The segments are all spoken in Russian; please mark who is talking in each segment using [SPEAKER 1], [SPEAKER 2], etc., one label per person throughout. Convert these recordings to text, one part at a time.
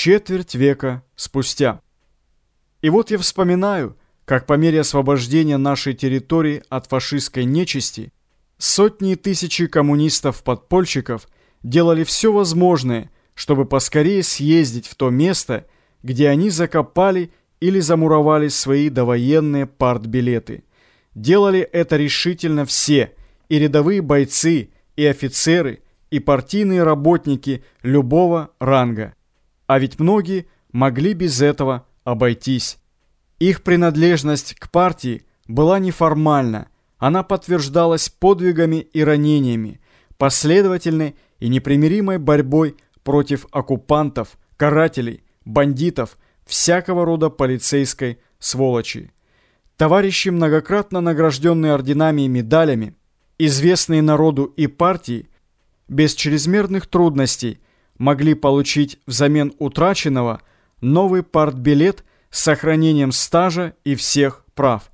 [SPEAKER 1] четверть века спустя. И вот я вспоминаю, как по мере освобождения нашей территории от фашистской нечисти сотни и тысячи коммунистов-подпольщиков делали все возможное, чтобы поскорее съездить в то место, где они закопали или замуровали свои довоенные партбилеты. Делали это решительно все, и рядовые бойцы, и офицеры, и партийные работники любого ранга. А ведь многие могли без этого обойтись. Их принадлежность к партии была неформальна, она подтверждалась подвигами и ранениями, последовательной и непримиримой борьбой против оккупантов, карателей, бандитов, всякого рода полицейской сволочи. Товарищи, многократно награжденные орденами и медалями, известные народу и партии, без чрезмерных трудностей могли получить взамен утраченного новый партбилет с сохранением стажа и всех прав.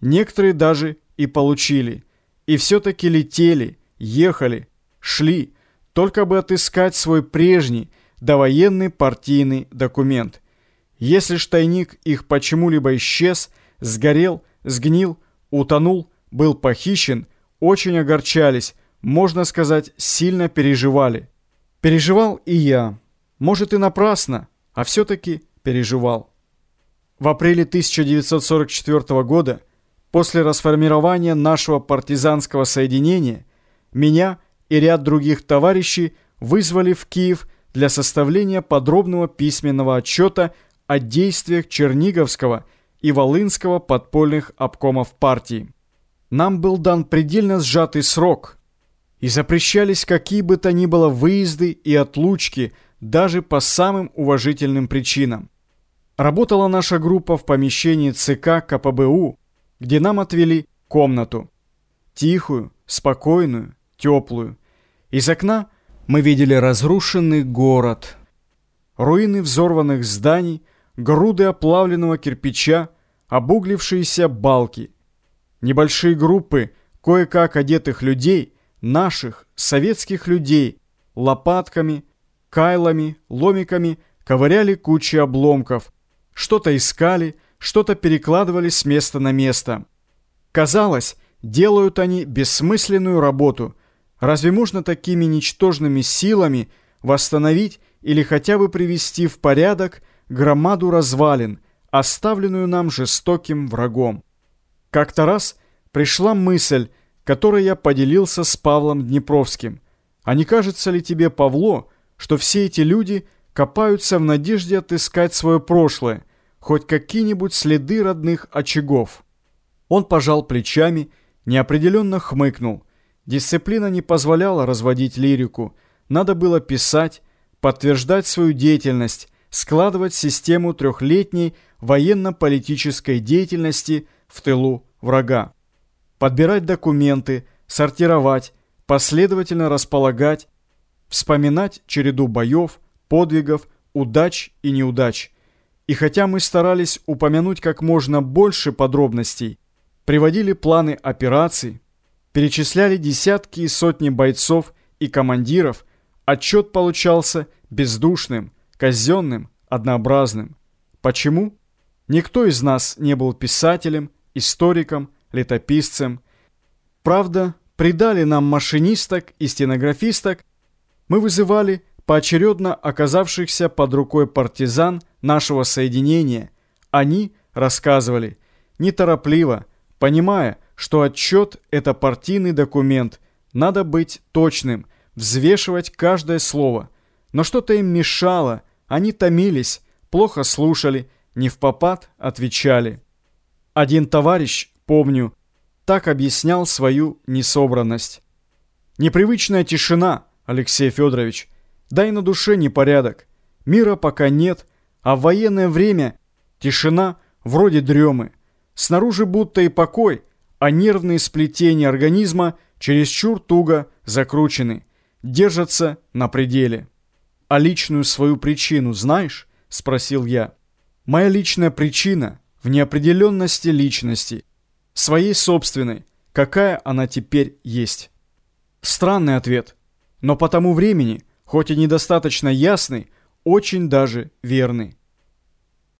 [SPEAKER 1] Некоторые даже и получили. И все-таки летели, ехали, шли, только бы отыскать свой прежний довоенный партийный документ. Если ж тайник их почему-либо исчез, сгорел, сгнил, утонул, был похищен, очень огорчались, можно сказать, сильно переживали. Переживал и я. Может и напрасно, а все-таки переживал. В апреле 1944 года, после расформирования нашего партизанского соединения, меня и ряд других товарищей вызвали в Киев для составления подробного письменного отчета о действиях Черниговского и Волынского подпольных обкомов партии. Нам был дан предельно сжатый срок – и запрещались какие бы то ни было выезды и отлучки даже по самым уважительным причинам. Работала наша группа в помещении ЦК КПБУ, где нам отвели комнату. Тихую, спокойную, теплую. Из окна мы видели разрушенный город. Руины взорванных зданий, груды оплавленного кирпича, обуглившиеся балки. Небольшие группы кое-как одетых людей – наших советских людей лопатками, кайлами, ломиками ковыряли кучи обломков, что-то искали, что-то перекладывали с места на место. Казалось, делают они бессмысленную работу. Разве можно такими ничтожными силами восстановить или хотя бы привести в порядок громаду развалин, оставленную нам жестоким врагом? Как-то раз пришла мысль которой я поделился с Павлом Днепровским. А не кажется ли тебе, Павло, что все эти люди копаются в надежде отыскать свое прошлое, хоть какие-нибудь следы родных очагов? Он пожал плечами, неопределенно хмыкнул. Дисциплина не позволяла разводить лирику. Надо было писать, подтверждать свою деятельность, складывать систему трехлетней военно-политической деятельности в тылу врага подбирать документы, сортировать, последовательно располагать, вспоминать череду боев, подвигов, удач и неудач. И хотя мы старались упомянуть как можно больше подробностей, приводили планы операций, перечисляли десятки и сотни бойцов и командиров, отчет получался бездушным, казенным, однообразным. Почему? Никто из нас не был писателем, историком, летописцем. Правда, придали нам машинисток и стенографисток. Мы вызывали поочередно оказавшихся под рукой партизан нашего соединения. Они рассказывали неторопливо, понимая, что отчет – это партийный документ, надо быть точным, взвешивать каждое слово. Но что-то им мешало, они томились, плохо слушали, не в попад отвечали. Один товарищ помню, так объяснял свою несобранность. Непривычная тишина, Алексей Федорович, да и на душе непорядок. Мира пока нет, а в военное время тишина вроде дремы. Снаружи будто и покой, а нервные сплетения организма чересчур туго закручены, держатся на пределе. «А личную свою причину знаешь?» – спросил я. «Моя личная причина в неопределенности личности своей собственной, какая она теперь есть. Странный ответ, но по тому времени, хоть и недостаточно ясный, очень даже верны.